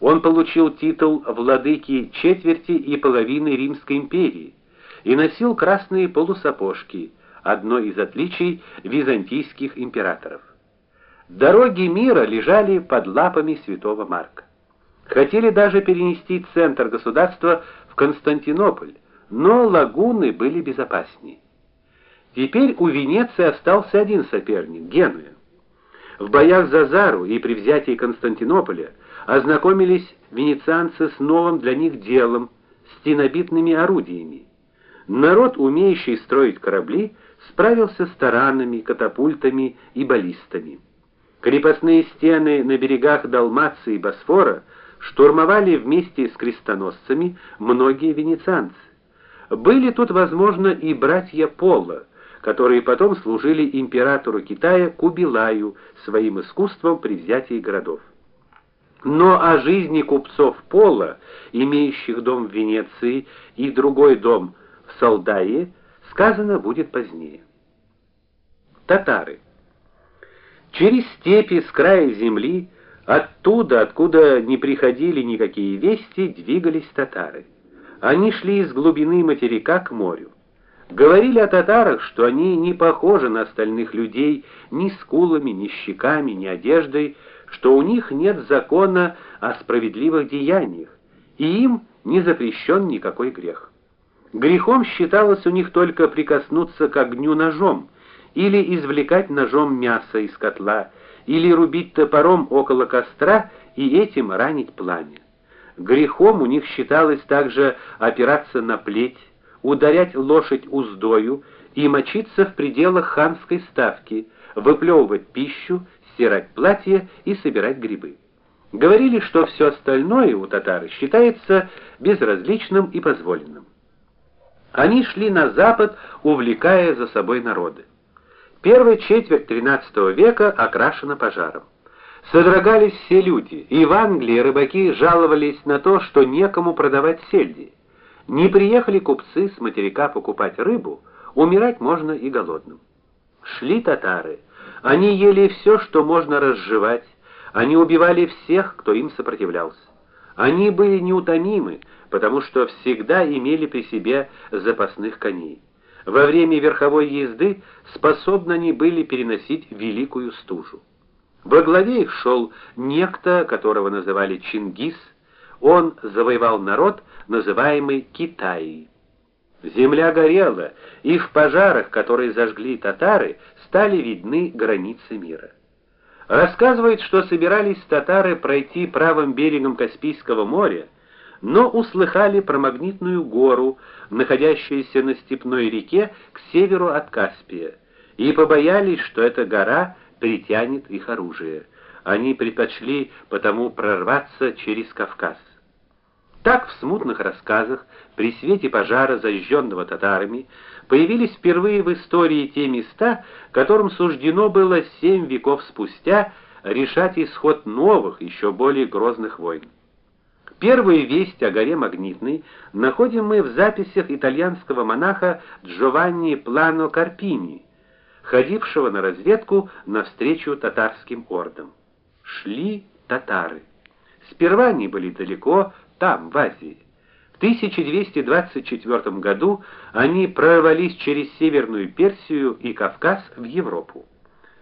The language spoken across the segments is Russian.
Он получил титул владыки четверти и половины Римской империи и носил красные полусапожки, одно из отличий византийских императоров. Дороги мира лежали под лапами святого Марка. Хотели даже перенести центр государства в Константинополь, но лагуны были безопаснее. Теперь у Венеции остался один соперник Генуя. В боях за Зару и при взятии Константинополя ознакомились венецианцы с новым для них делом стенобитными орудиями. Народ, умеющий строить корабли, справился с таранами, катапультами и баллистами. Крепостные стены на берегах Далмации и Босфора штурмовали вместе с крестоносцами многие венецианцы. Были тут, возможно, и братья Пола, которые потом служили императору Китая Кубилаю своим искусством при взятии городов. Но о жизни купцов Пола, имеющих дом в Венеции и другой дом в Салдае, сказано будет позднее. Татары. Через степи с края земли, оттуда, откуда не приходили никакие вести, двигались татары. Они шли из глубины материка к морю. Говорили о татарах, что они не похожи на остальных людей ни скулами, ни щеками, ни одеждой, что у них нет закона о справедливых деяниях, и им не запрещен никакой грех. Грехом считалось у них только прикоснуться к огню ножом или извлекать ножом мясо из котла, или рубить топором около костра и этим ранить пламя. Грехом у них считалось также опираться на плеть, ударять лошадь уздою и мочиться в пределах ханской ставки, выплевывать пищу, стирать платья и собирать грибы. Говорили, что все остальное у татар считается безразличным и позволенным. Они шли на запад, увлекая за собой народы. Первая четверть XIII века окрашена пожаром. Содрогались все люди, и в Англии рыбаки жаловались на то, что некому продавать сельди. Не приехали купцы с материка покупать рыбу, умирать можно и голодным. Шли татары. Они ели все, что можно разжевать. Они убивали всех, кто им сопротивлялся. Они были неутомимы, потому что всегда имели при себе запасных коней. Во время верховой езды способны они были переносить великую стужу. Во главе их шел некто, которого называли Чингис. Он завоевал народ, называемый Китаей. Земля горела, и в пожарах, которые зажгли татары, стали видны границы мира. Рассказывают, что собирались татары пройти правым берегом Каспийского моря, но услыхали про магнитную гору, находящуюся на степной реке к северу от Каспия, и побоялись, что эта гора притянет их оружие. Они предпочли потому прорваться через Кавказ. Так в смутных рассказах при свете пожара, зажженного татарами, появились впервые в истории те места, которым суждено было семь веков спустя решать исход новых, еще более грозных войн. Первую весть о горе Магнитной находим мы в записях итальянского монаха Джованни Плано Карпини, ходившего на разведку навстречу татарским ордам. Шли татары. Сперва они были далеко, там, в Азии. В 1224 году они прорвались через Северную Персию и Кавказ в Европу.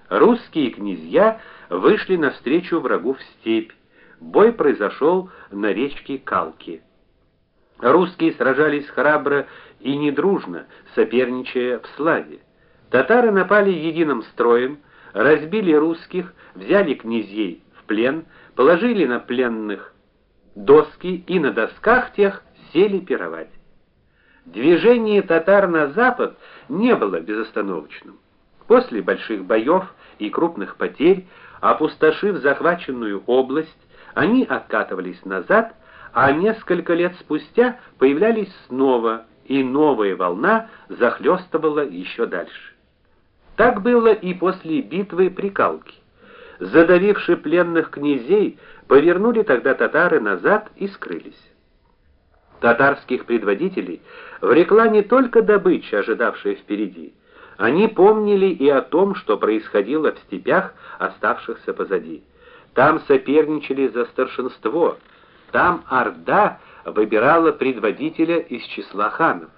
Русские князья вышли навстречу врагу в степь. Бой произошел на речке Калки. Русские сражались храбро и недружно, соперничая в славе. Татары напали единым строем, разбили русских, взяли князей в плен, положили на пленных доски и на досках тех сели пировать. Движение татар на запад не было безостановочным. После больших боев и крупных потерь, опустошив захваченную область, они откатывались назад, а несколько лет спустя появлялись снова, и новая волна захлестывала еще дальше. Так было и после битвы при Калке. Задавивши пленных князей, повернули тогда татары назад и скрылись. Татарских предводителей влекла не только добыча, ожидавшая впереди. Они помнили и о том, что происходило в степях, оставшихся позади. Там соперничали за старшинство. Там орда выбирала предводителя из числа ханов.